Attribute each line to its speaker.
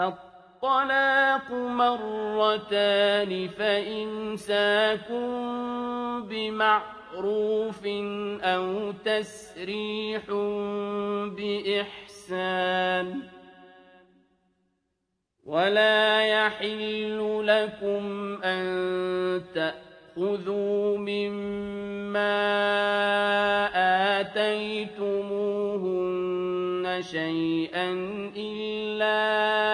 Speaker 1: الطلاق مرتان فإمساك بمعروف أو تسريح بإحسان ولا يحل لكم أن تأخذوا مما آتيتموهن شيئا إلا